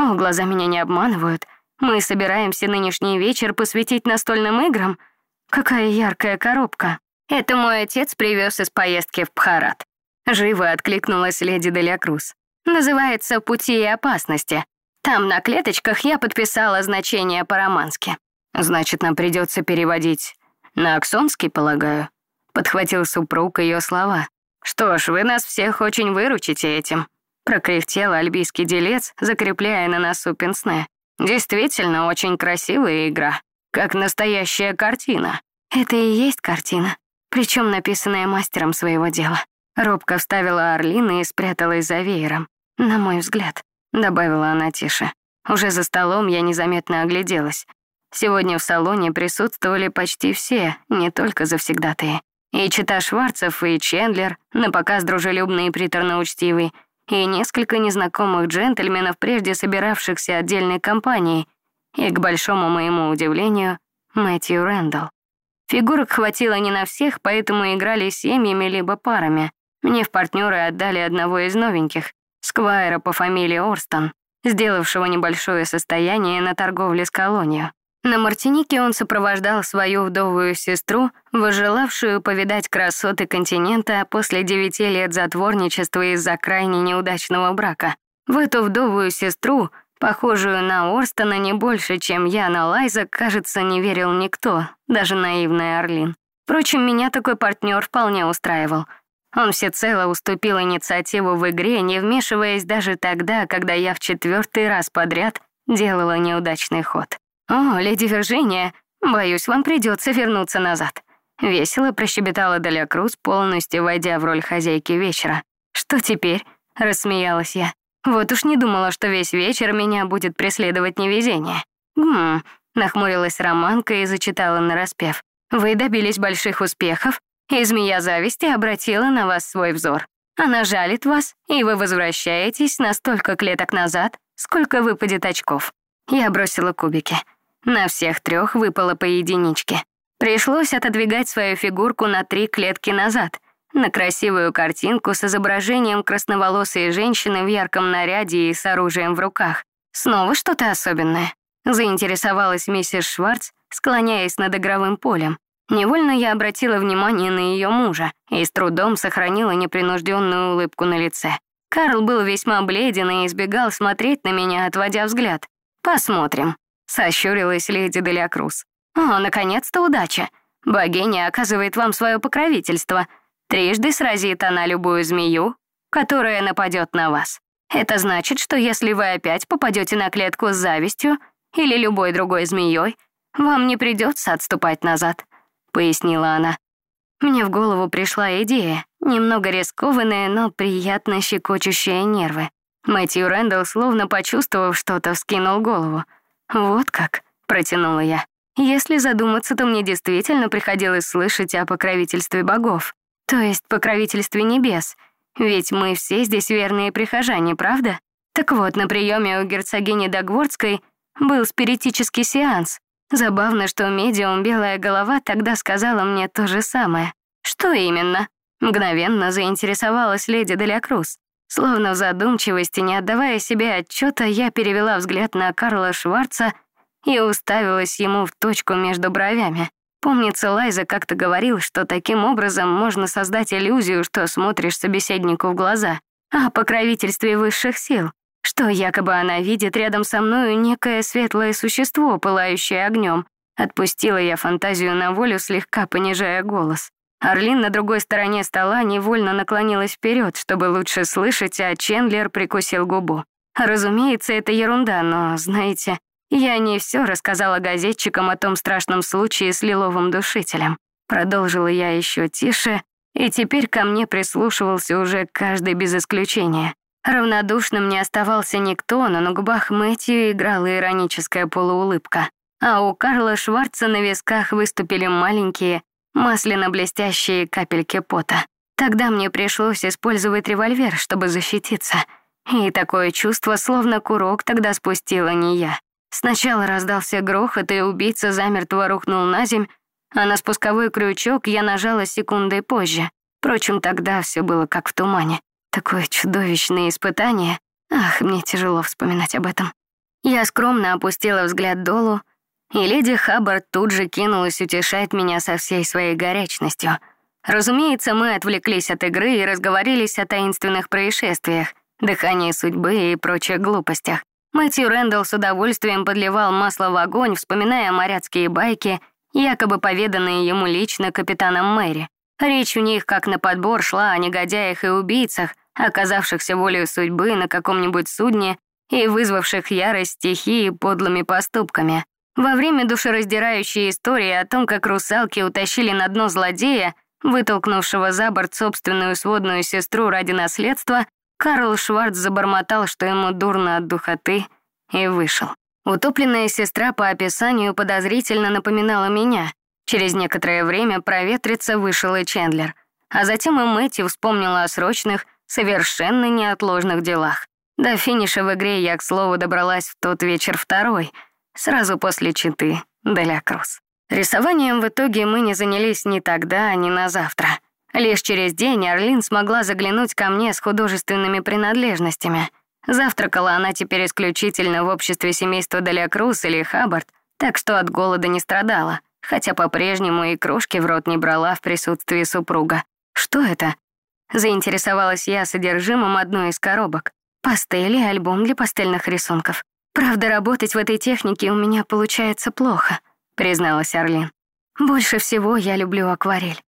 О, глаза меня не обманывают. Мы собираемся нынешний вечер посвятить настольным играм. Какая яркая коробка. Это мой отец привез из поездки в Пхарат. Живо откликнулась леди Деля Круз. Называется «Пути и опасности». Там на клеточках я подписала значение по-романски. Значит, нам придется переводить на аксонский, полагаю. Подхватил супруг ее слова. Что ж, вы нас всех очень выручите этим. Прокряхтел альбийский делец, закрепляя на носу пенсне. Действительно, очень красивая игра. Как настоящая картина. Это и есть картина. Причем написанная мастером своего дела. Робко вставила Орлина и спряталась за веером. На мой взгляд, добавила она тише. Уже за столом я незаметно огляделась. Сегодня в салоне присутствовали почти все, не только завсегдатые. И Чита Шварцев, и Чендлер, напоказ дружелюбный и приторно-учтивый, и несколько незнакомых джентльменов, прежде собиравшихся отдельной компанией, и, к большому моему удивлению, Мэтью Рэндалл. Фигурок хватило не на всех, поэтому играли семьями либо парами. Мне в партнеры отдали одного из новеньких, сквайра по фамилии Орстон, сделавшего небольшое состояние на торговле с колонией. На Мартинике он сопровождал свою вдовую сестру, выжелавшую повидать красоты континента после девяти лет затворничества из-за крайне неудачного брака. В эту вдовую сестру, похожую на Орстона не больше, чем я на Лайза, кажется, не верил никто, даже наивный Орлин. Впрочем, меня такой партнер вполне устраивал. Он всецело уступил инициативу в игре, не вмешиваясь даже тогда, когда я в четвертый раз подряд делала неудачный ход. «О, леди Виржиния, боюсь, вам придется вернуться назад». Весело прощебетала Деля Круз, полностью войдя в роль хозяйки вечера. «Что теперь?» — рассмеялась я. «Вот уж не думала, что весь вечер меня будет преследовать невезение». «Гм», — нахмурилась Романка и зачитала нараспев. «Вы добились больших успехов, и змея зависти обратила на вас свой взор. Она жалит вас, и вы возвращаетесь на столько клеток назад, сколько выпадет очков». Я бросила кубики. На всех трех выпало по единичке. Пришлось отодвигать свою фигурку на три клетки назад, на красивую картинку с изображением красноволосой женщины в ярком наряде и с оружием в руках. Снова что-то особенное. Заинтересовалась миссис Шварц, склоняясь над игровым полем. Невольно я обратила внимание на ее мужа и с трудом сохранила непринужденную улыбку на лице. Карл был весьма бледен и избегал смотреть на меня, отводя взгляд. «Посмотрим», Сощурилась леди Деля Круз. «О, наконец-то удача. Богиня оказывает вам свое покровительство. Трижды сразит она любую змею, которая нападет на вас. Это значит, что если вы опять попадете на клетку с завистью или любой другой змеей, вам не придется отступать назад», — пояснила она. Мне в голову пришла идея, немного рискованная, но приятно щекочущая нервы. Мэтью Рэндалл, словно почувствовав что-то, вскинул голову — «Вот как», — протянула я. «Если задуматься, то мне действительно приходилось слышать о покровительстве богов, то есть покровительстве небес, ведь мы все здесь верные прихожане, правда? Так вот, на приеме у герцогини Дагвордской был спиритический сеанс. Забавно, что медиум «Белая голова» тогда сказала мне то же самое. Что именно? Мгновенно заинтересовалась леди Деля. Словно в задумчивости, не отдавая себе отчета, я перевела взгляд на Карла Шварца и уставилась ему в точку между бровями. Помнится, Лайза как-то говорил, что таким образом можно создать иллюзию, что смотришь собеседнику в глаза, о покровительстве высших сил, что якобы она видит рядом со мною некое светлое существо, пылающее огнем. Отпустила я фантазию на волю, слегка понижая голос. Орлин на другой стороне стола невольно наклонилась вперед, чтобы лучше слышать, а Чендлер прикусил губу. Разумеется, это ерунда, но, знаете, я не все рассказала газетчикам о том страшном случае с лиловым душителем. Продолжила я еще тише, и теперь ко мне прислушивался уже каждый без исключения. Равнодушным не оставался никто, но на губах Мэтью играла ироническая полуулыбка. А у Карла Шварца на висках выступили маленькие, масляно-блестящие капельки пота. Тогда мне пришлось использовать револьвер, чтобы защититься. И такое чувство, словно курок, тогда спустила не я. Сначала раздался грохот, и убийца замертво рухнул на земь, а на спусковой крючок я нажала секундой позже. Впрочем, тогда все было как в тумане. Такое чудовищное испытание. Ах, мне тяжело вспоминать об этом. Я скромно опустила взгляд долу, и леди Хаббард тут же кинулась утешать меня со всей своей горячностью. Разумеется, мы отвлеклись от игры и разговорились о таинственных происшествиях, дыхании судьбы и прочих глупостях. Мэтью Рэндалл с удовольствием подливал масло в огонь, вспоминая моряцкие байки, якобы поведанные ему лично капитаном Мэри. Речь у них как на подбор шла о негодяях и убийцах, оказавшихся волею судьбы на каком-нибудь судне и вызвавших ярость стихии подлыми поступками. Во время душераздирающей истории о том, как русалки утащили на дно злодея, вытолкнувшего за борт собственную сводную сестру ради наследства, Карл Шварц забормотал, что ему дурно от духоты, и вышел. Утопленная сестра по описанию подозрительно напоминала меня. Через некоторое время проветриться вышел и Чендлер. А затем и Мэтью вспомнила о срочных, совершенно неотложных делах. До финиша в игре я, к слову, добралась в тот вечер второй, сразу после читы Деля Круз. Рисованием в итоге мы не занялись ни тогда, ни на завтра. Лишь через день Орлин смогла заглянуть ко мне с художественными принадлежностями. Завтракала она теперь исключительно в обществе семейства Деля Круз или Хаббард, так что от голода не страдала, хотя по-прежнему и крошки в рот не брала в присутствии супруга. Что это? Заинтересовалась я содержимым одной из коробок. Пастели, альбом для пастельных рисунков. Правда, работать в этой технике у меня получается плохо, призналась Орлин. Больше всего я люблю акварель.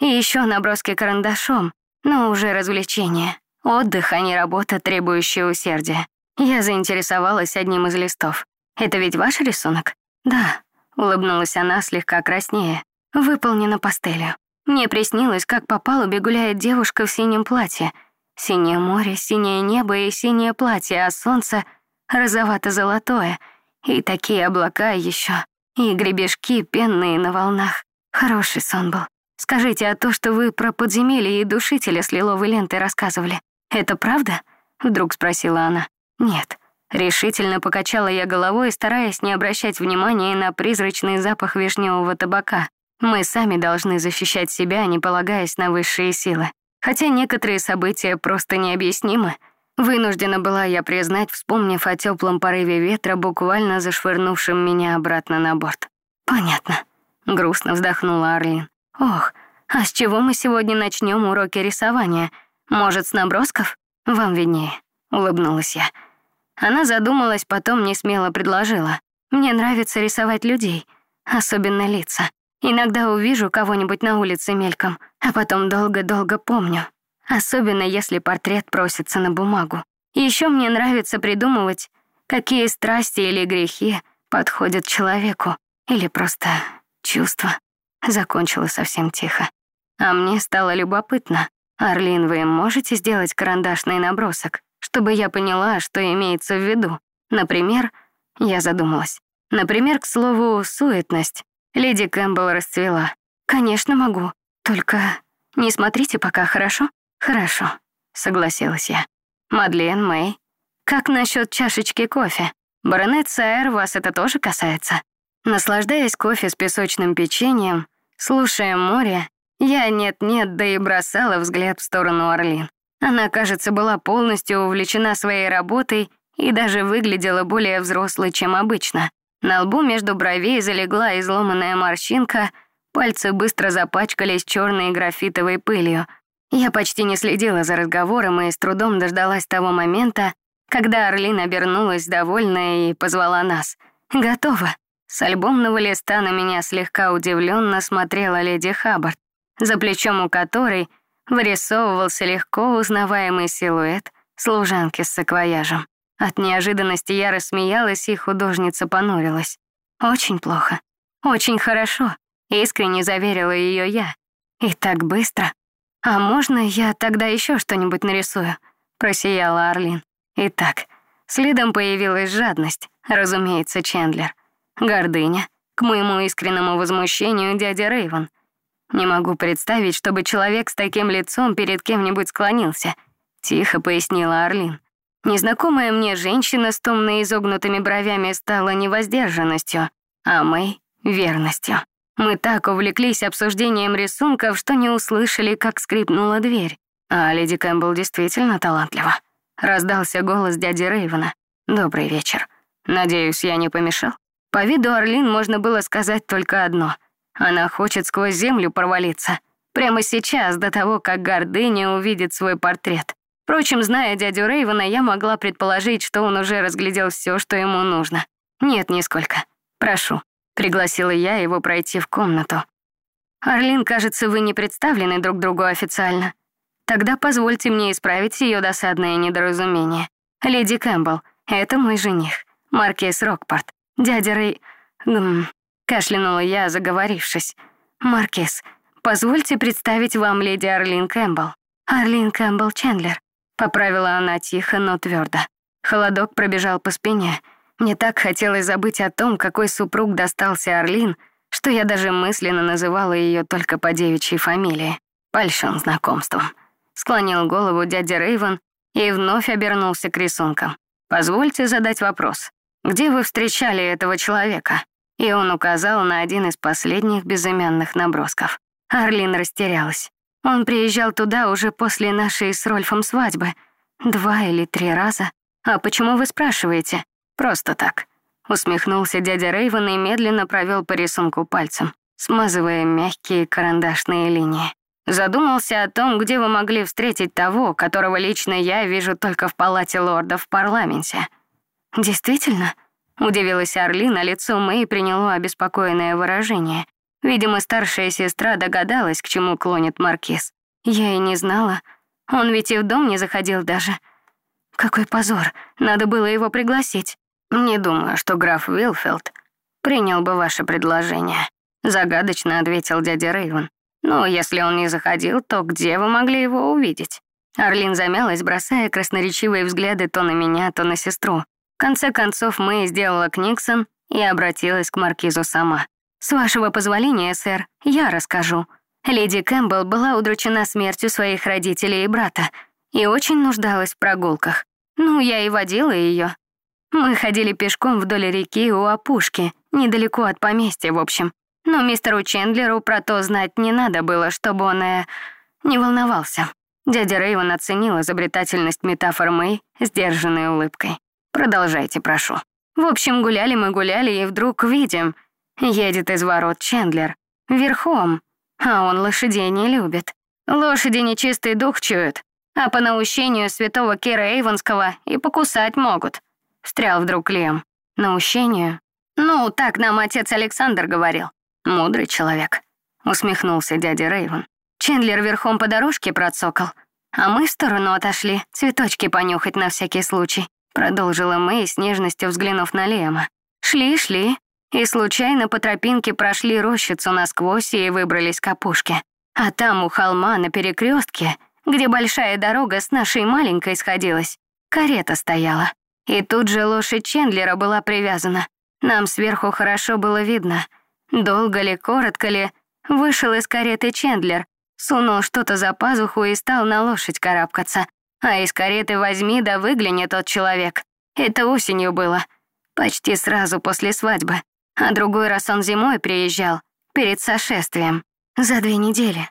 И еще наброски карандашом, но уже развлечение. Отдых, а не работа, требующая усердия. Я заинтересовалась одним из листов. «Это ведь ваш рисунок?» «Да», — улыбнулась она слегка краснее. «Выполнено пастелью. Мне приснилось, как по палубе гуляет девушка в синем платье. Синее море, синее небо и синее платье, а солнце розовато-золотое. И такие облака еще. И гребешки пенные на волнах. Хороший сон был. Скажите, а то, что вы про подземелье и душителя с лиловой лентой рассказывали, это правда? Вдруг спросила она. Нет. Решительно покачала я головой, стараясь не обращать внимания на призрачный запах вишневого табака. Мы сами должны защищать себя, не полагаясь на высшие силы. Хотя некоторые события просто необъяснимы. Вынуждена была я признать, вспомнив о теплом порыве ветра, буквально зашвырнувшем меня обратно на борт. «Понятно», — грустно вздохнула Арлин. «Ох, а с чего мы сегодня начнем уроки рисования? Может, с набросков? Вам виднее», — улыбнулась я. Она задумалась, потом не смело предложила. «Мне нравится рисовать людей, особенно лица. Иногда увижу кого-нибудь на улице мельком, а потом долго-долго помню. Особенно если портрет просится на бумагу. Еще мне нравится придумывать, какие страсти или грехи подходят человеку, или просто чувства. Закончила совсем тихо. А мне стало любопытно. Орлин, вы можете сделать карандашный набросок, чтобы я поняла, что имеется в виду? Например, я задумалась. Например, к слову, суетность. Леди Кэмпбелл расцвела. «Конечно могу. Только не смотрите пока, хорошо?» «Хорошо», — согласилась я. «Мадлен, Мэй, как насчет чашечки кофе? Баронет Сайер, вас это тоже касается?» Наслаждаясь кофе с песочным печеньем, слушая море, я нет-нет, да и бросала взгляд в сторону Орлин. Она, кажется, была полностью увлечена своей работой и даже выглядела более взрослой, чем обычно. На лбу между бровей залегла изломанная морщинка, пальцы быстро запачкались черной графитовой пылью. Я почти не следила за разговором и с трудом дождалась того момента, когда Орлин обернулась довольная и позвала нас. «Готово». С альбомного листа на меня слегка удивленно смотрела леди Хаббард, за плечом у которой вырисовывался легко узнаваемый силуэт служанки с саквояжем. От неожиданности я рассмеялась, и художница понурилась. «Очень плохо. Очень хорошо», — искренне заверила ее я. «И так быстро. А можно я тогда еще что-нибудь нарисую?» — просияла Арлин. Итак, следом появилась жадность, разумеется, Чендлер. Гордыня, к моему искреннему возмущению дядя Рейвен. Не могу представить, чтобы человек с таким лицом перед кем-нибудь склонился, тихо пояснила Арлин. Незнакомая мне женщина с томно изогнутыми бровями стала невоздержанностью, а мы — верностью. Мы так увлеклись обсуждением рисунков, что не услышали, как скрипнула дверь. А леди Кэмпбелл действительно талантлива. Раздался голос дяди Рейвена. «Добрый вечер. Надеюсь, я не помешал? По виду Орлин можно было сказать только одно. Она хочет сквозь землю провалиться. Прямо сейчас, до того, как гордыня увидит свой портрет. Впрочем, зная дядю Рейвена, я могла предположить, что он уже разглядел все, что ему нужно. Нет, нисколько. Прошу. Пригласила я его пройти в комнату. Орлин, кажется, вы не представлены друг другу официально. Тогда позвольте мне исправить это досадное недоразумение. Леди Кэмпбелл, это мой жених, Маркиз Рокпорт. Дядя Рэй... Гм... Кашлянула я, заговорившись. Маркиз, позвольте представить вам леди Орлин Кэмпбелл. Орлин Кэмпбелл Чендлер. Поправила она тихо, но твердо. Холодок пробежал по спине. Мне так хотелось забыть о том, какой супруг достался Орлин, что я даже мысленно называла ее только по девичьей фамилии. Польщен знакомством. Склонил голову дядя Рейвен и вновь обернулся к рисункам. «Позвольте задать вопрос. Где вы встречали этого человека?» И он указал на один из последних безымянных набросков. Арлин растерялась. Он приезжал туда уже после нашей с Рольфом свадьбы. Два или три раза. А почему вы спрашиваете? Просто так. Усмехнулся дядя Рейвен и медленно провел по рисунку пальцем, смазывая мягкие карандашные линии. Задумался о том, где вы могли встретить того, которого лично я вижу только в палате лордов в парламенте. Действительно? Удивилась Орлина, лицо Мэй приняло обеспокоенное выражение. Видимо, старшая сестра догадалась, к чему клонит Маркиз. Я и не знала. Он ведь и в дом не заходил даже. Какой позор, надо было его пригласить. «Не думаю, что граф Уилфилд принял бы ваше предложение», загадочно ответил дядя Рейвен. «Ну, если он не заходил, то где вы могли его увидеть?» Орлин замялась, бросая красноречивые взгляды то на меня, то на сестру. В конце концов, Мэй сделала Книксон и обратилась к маркизу сама. «С вашего позволения, сэр, я расскажу. Леди Кэмпбелл была удручена смертью своих родителей и брата и очень нуждалась в прогулках. Ну, я и водила ее. Мы ходили пешком вдоль реки у опушки, недалеко от поместья, в общем. Но мистеру Чендлеру про то знать не надо было, чтобы он э, не волновался. Дядя Рейвен оценил изобретательность метафор Мэй, сдержанной улыбкой. «Продолжайте, прошу». В общем, гуляли мы гуляли, и вдруг видим, едет из ворот Чендлер. Верхом. А он лошадей не любит. Лошади нечистый дух чуют, а по наущению святого Кира Эйвонского и покусать могут. Встрял вдруг Лем. Наущению? Ну, так нам отец Александр говорил. Мудрый человек. Усмехнулся дядя Рейвен. Чендлер верхом по дорожке процокал, а мы в сторону отошли, цветочки понюхать на всякий случай. Продолжила Мэй с нежностью взглянув на Лема. Шли-шли, и случайно по тропинке прошли рощицу насквозь и выбрались к опушке. А там у холма на перекрестке, где большая дорога с нашей маленькой сходилась, карета стояла. И тут же лошадь Чендлера была привязана. Нам сверху хорошо было видно. Долго ли, коротко ли, вышел из кареты Чендлер, сунул что-то за пазуху и стал на лошадь карабкаться. А из кареты возьми да выгляни тот человек. Это осенью было, почти сразу после свадьбы. А другой раз он зимой приезжал, перед сошествием. За две недели,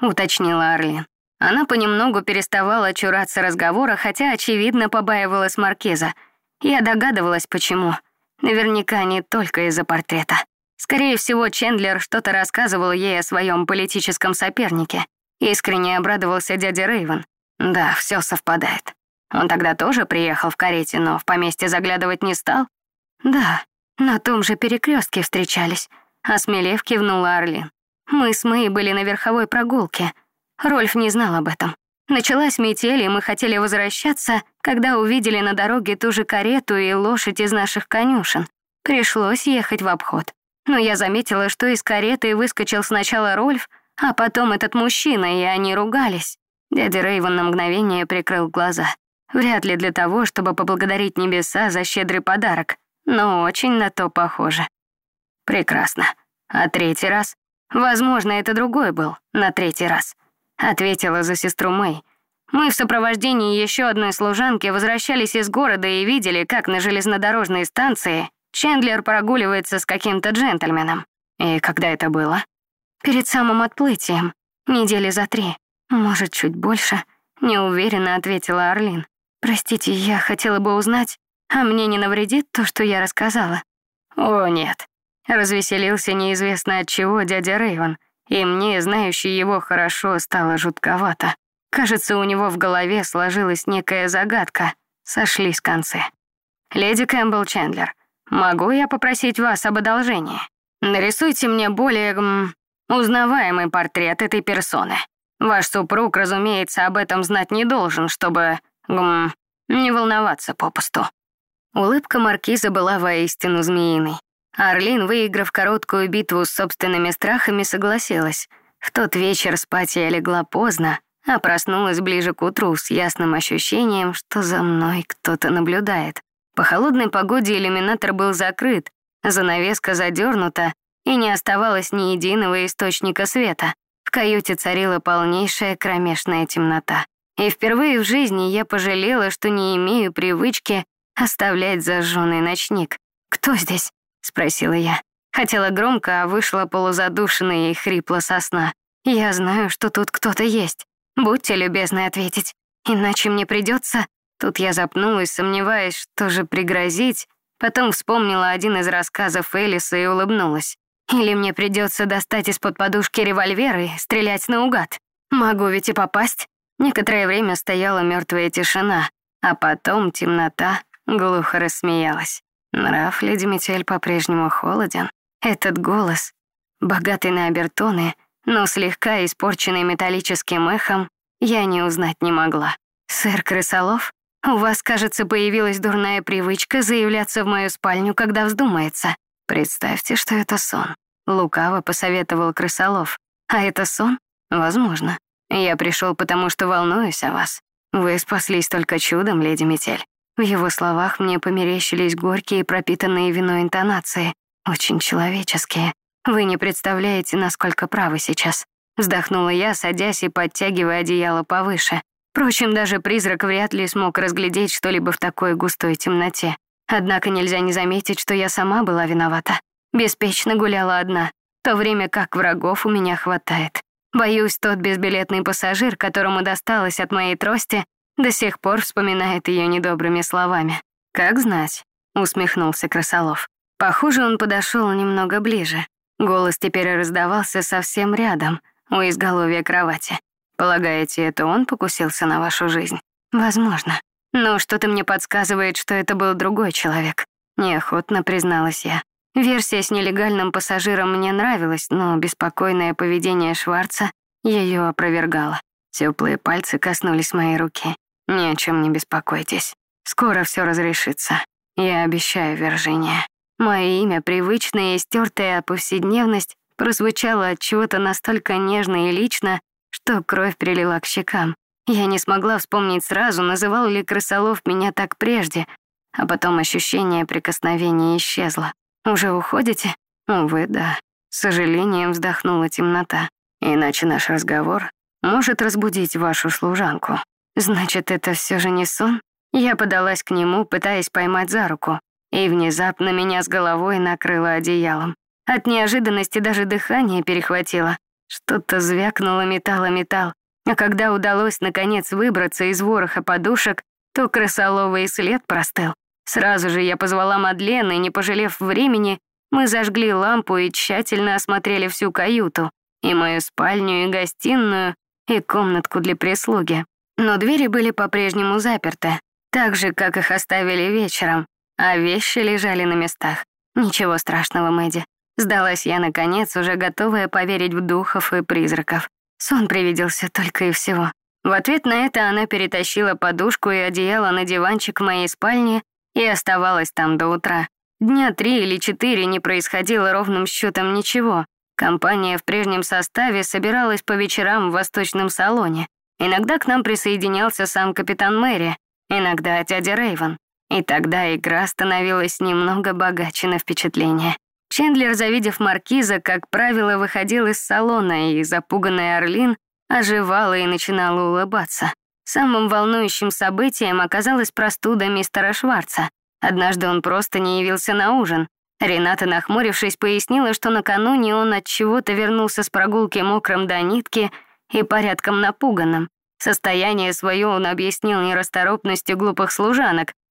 уточнила Орлин. Она понемногу переставала чураться разговора, хотя, очевидно, побаивалась Маркеза. Я догадывалась, почему. Наверняка не только из-за портрета. Скорее всего, Чендлер что-то рассказывал ей о своем политическом сопернике. Искренне обрадовался дядя Рейвен. Да, все совпадает. Он тогда тоже приехал в карете, но в поместье заглядывать не стал? Да, на том же перекрестке встречались. Осмелев кивнула Орлин. Мы с Мэй были на верховой прогулке — Рольф не знал об этом. Началась метель, и мы хотели возвращаться, когда увидели на дороге ту же карету и лошадь из наших конюшен. Пришлось ехать в обход. Но я заметила, что из кареты выскочил сначала Рольф, а потом этот мужчина, и они ругались. Дядя Рейвен на мгновение прикрыл глаза. Вряд ли для того, чтобы поблагодарить небеса за щедрый подарок, но очень на то похоже. Прекрасно. А третий раз? Возможно, это другой был, на третий раз ответила за сестру Мэй. Мы в сопровождении еще одной служанки возвращались из города и видели, как на железнодорожной станции Чендлер прогуливается с каким-то джентльменом. И когда это было? Перед самым отплытием, недели за три, может, чуть больше, неуверенно ответила Орлин. Простите, я хотела бы узнать, А мне не навредит то, что я рассказала? О, нет. Развеселился неизвестно от чего дядя Рейвен, и мне, знающий его хорошо, стало жутковато. Кажется, у него в голове сложилась некая загадка. Сошлись концы. «Леди Кэмпбелл Чендлер, могу я попросить вас об одолжении? Нарисуйте мне более м, узнаваемый портрет этой персоны. Ваш супруг, разумеется, об этом знать не должен, чтобы м, не волноваться попусту». Улыбка маркиза была воистину змеиной. Арлин, выиграв короткую битву с собственными страхами, согласилась. В тот вечер спать я легла поздно, а проснулась ближе к утру с ясным ощущением, что за мной кто-то наблюдает. По холодной погоде иллюминатор был закрыт, занавеска задернута, и не оставалось ни единого источника света. В каюте царила полнейшая кромешная темнота. И впервые в жизни я пожалела, что не имею привычки оставлять зажженный ночник. «Кто здесь?» — спросила я. Хотела громко, а вышла полузадушенная и хрипло со сна. «Я знаю, что тут кто-то есть. Будьте любезны ответить, иначе мне придется. Тут я запнулась, сомневаясь, что же пригрозить. Потом вспомнила один из рассказов Элиса и улыбнулась. Или мне придется достать из-под подушки револьвер и стрелять наугад. Могу ведь и попасть. Некоторое время стояла мертвая тишина, а потом темнота глухо рассмеялась. Нрав леди Метель по-прежнему холоден. Этот голос, богатый на обертоны, но слегка испорченный металлическим эхом, я не узнать не могла. «Сэр Крысолов, у вас, кажется, появилась дурная привычка заявляться в мою спальню, когда вздумается. Представьте, что это сон». Лукаво посоветовал Крысолов. «А это сон? Возможно. Я пришел, потому что волнуюсь о вас. Вы спаслись только чудом, леди Метель». В его словах мне померещились горькие, пропитанные виной интонации, очень человеческие. Вы не представляете, насколько правы сейчас. Вздохнула я, садясь и подтягивая одеяло повыше. Впрочем, даже призрак вряд ли смог разглядеть что-либо в такой густой темноте. Однако нельзя не заметить, что я сама была виновата. Беспечно гуляла одна, в то время как врагов у меня хватает. Боюсь, тот безбилетный пассажир, которому досталось от моей трости, до сих пор вспоминает ее недобрыми словами. «Как знать», — усмехнулся Красолов. Похоже, он подошел немного ближе. Голос теперь раздавался совсем рядом, у изголовья кровати. Полагаете, это он покусился на вашу жизнь? Возможно. Но что-то мне подсказывает, что это был другой человек. Неохотно призналась я. Версия с нелегальным пассажиром мне нравилась, но беспокойное поведение Шварца ее опровергало. Теплые пальцы коснулись моей руки. Ни о чем не беспокойтесь. Скоро все разрешится. Я обещаю, Виржиния. Мое имя, привычное и стертая повседневность, прозвучало от чего-то настолько нежно и лично, что кровь прилила к щекам. Я не смогла вспомнить сразу, называл ли Крысолов меня так прежде, а потом ощущение прикосновения исчезло. «Уже уходите?» «Увы, да». С сожалением вздохнула темнота. «Иначе наш разговор может разбудить вашу служанку». «Значит, это все же не сон?» Я подалась к нему, пытаясь поймать за руку и внезапно меня с головой накрыло одеялом. От неожиданности даже дыхание перехватило. Что-то звякнуло металл металл. А когда удалось наконец выбраться из вороха подушек, то крысоловый след простыл. Сразу же я позвала Мадлен, и, не пожалев времени, мы зажгли лампу и тщательно осмотрели всю каюту, и мою спальню, и гостиную, и комнатку для прислуги. Но двери были по-прежнему заперты, так же, как их оставили вечером, а вещи лежали на местах. Ничего страшного, Мэдди. Сдалась я, наконец, уже готовая поверить в духов и призраков. Сон привиделся только и всего. В ответ на это она перетащила подушку и одеяло на диванчик в моей спальне и оставалась там до утра. Дня три или четыре не происходило ровным счетом ничего. Компания в прежнем составе собиралась по вечерам в восточном салоне. Иногда к нам присоединялся сам капитан Мэри, иногда дядя Рейвен. И тогда игра становилась немного богаче на впечатление. Чендлер, завидев маркиза, как правило, выходил из салона, и запуганный Орлин оживала и начинала улыбаться. Самым волнующим событием оказалась простуда мистера Шварца. Однажды он просто не явился на ужин. Рената, нахмурившись, пояснила, что накануне он от чего-то вернулся с прогулки мокрым до нитки и порядком напуганным. Состояние свое он объяснил нерасторопностью глупых служанок,